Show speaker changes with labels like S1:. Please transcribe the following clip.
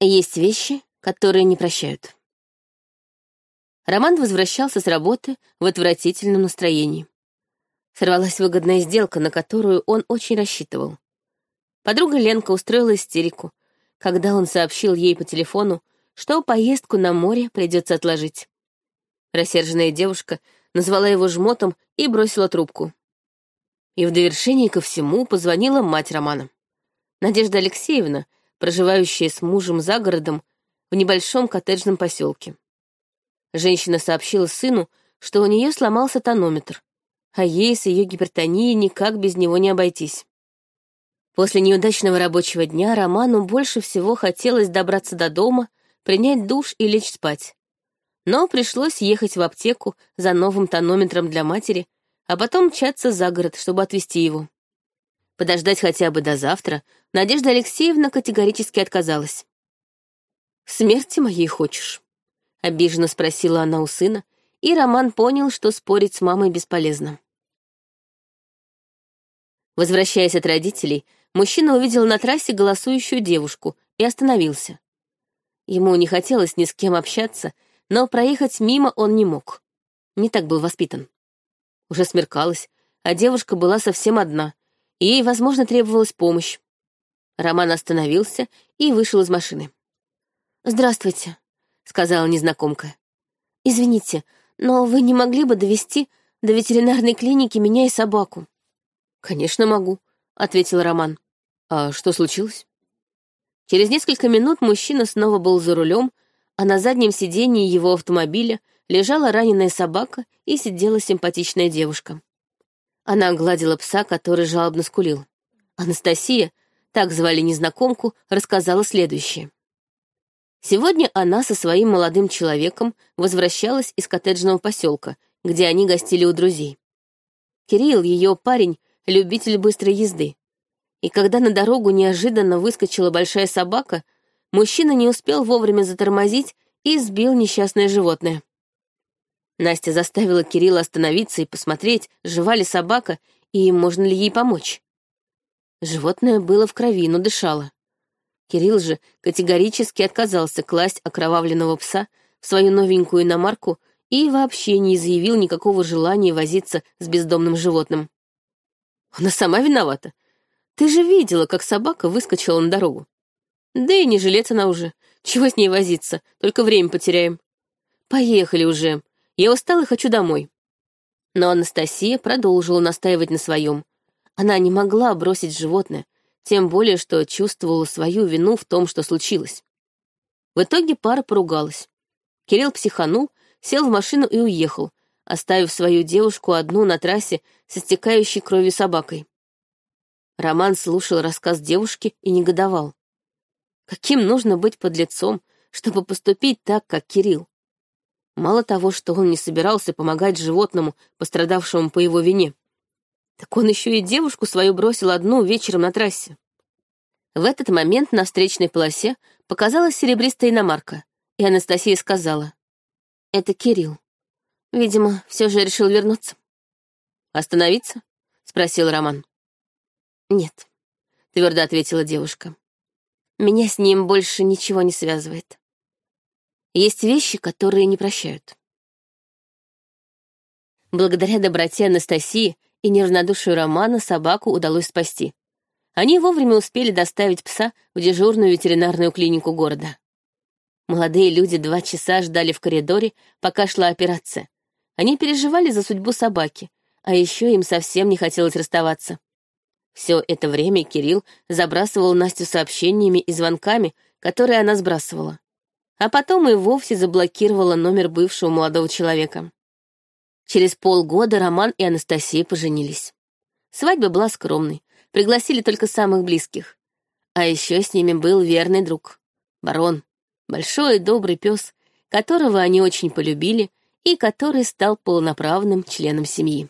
S1: Есть вещи, которые не прощают. Роман возвращался с работы в отвратительном настроении. Сорвалась выгодная сделка, на которую он очень рассчитывал. Подруга Ленка устроила истерику, когда он сообщил ей по телефону, что поездку на море придется отложить. Рассерженная девушка назвала его жмотом и бросила трубку. И в довершении ко всему позвонила мать Романа. Надежда Алексеевна, проживающая с мужем за городом в небольшом коттеджном поселке. Женщина сообщила сыну, что у нее сломался тонометр, а ей с ее гипертонией никак без него не обойтись. После неудачного рабочего дня Роману больше всего хотелось добраться до дома, принять душ и лечь спать. Но пришлось ехать в аптеку за новым тонометром для матери, а потом мчаться за город, чтобы отвезти его. Подождать хотя бы до завтра Надежда Алексеевна категорически отказалась. «Смерти моей хочешь?» — обиженно спросила она у сына, и Роман понял, что спорить с мамой бесполезно. Возвращаясь от родителей, мужчина увидел на трассе голосующую девушку и остановился. Ему не хотелось ни с кем общаться, но проехать мимо он не мог. Не так был воспитан. Уже смеркалось, а девушка была совсем одна, ей, возможно, требовалась помощь. Роман остановился и вышел из машины. «Здравствуйте», — сказала незнакомка. «Извините, но вы не могли бы довести до ветеринарной клиники меня и собаку?» «Конечно могу», — ответил Роман. «А что случилось?» Через несколько минут мужчина снова был за рулем, а на заднем сидении его автомобиля лежала раненая собака и сидела симпатичная девушка. Она гладила пса, который жалобно скулил. Анастасия, так звали незнакомку, рассказала следующее. Сегодня она со своим молодым человеком возвращалась из коттеджного поселка, где они гостили у друзей. Кирилл, ее парень, любитель быстрой езды. И когда на дорогу неожиданно выскочила большая собака, мужчина не успел вовремя затормозить и сбил несчастное животное. Настя заставила Кирилла остановиться и посмотреть, жива ли собака и можно ли ей помочь. Животное было в крови, но дышало. Кирилл же категорически отказался класть окровавленного пса в свою новенькую иномарку и вообще не заявил никакого желания возиться с бездомным животным. Она сама виновата. Ты же видела, как собака выскочила на дорогу. Да и не жилец она уже. Чего с ней возиться, только время потеряем. Поехали уже, я устала и хочу домой. Но Анастасия продолжила настаивать на своем. Она не могла бросить животное, тем более, что чувствовала свою вину в том, что случилось. В итоге пара поругалась. Кирилл психанул, сел в машину и уехал, оставив свою девушку одну на трассе со стекающей кровью собакой. Роман слушал рассказ девушки и негодовал. Каким нужно быть подлецом, чтобы поступить так, как Кирилл? Мало того, что он не собирался помогать животному, пострадавшему по его вине, так он еще и девушку свою бросил одну вечером на трассе. В этот момент на встречной полосе показалась серебристая иномарка, и Анастасия сказала, «Это Кирилл. Видимо, все же решил вернуться». «Остановиться?» — спросил Роман. «Нет», — твердо ответила девушка. «Меня с ним больше ничего не связывает». Есть вещи, которые не прощают. Благодаря доброте Анастасии и неравнодушию Романа собаку удалось спасти. Они вовремя успели доставить пса в дежурную ветеринарную клинику города. Молодые люди два часа ждали в коридоре, пока шла операция. Они переживали за судьбу собаки, а еще им совсем не хотелось расставаться. Все это время Кирилл забрасывал Настю сообщениями и звонками, которые она сбрасывала а потом и вовсе заблокировала номер бывшего молодого человека. Через полгода Роман и Анастасия поженились. Свадьба была скромной, пригласили только самых близких. А еще с ними был верный друг — барон, большой и добрый пес, которого они очень полюбили и который стал полноправным членом семьи.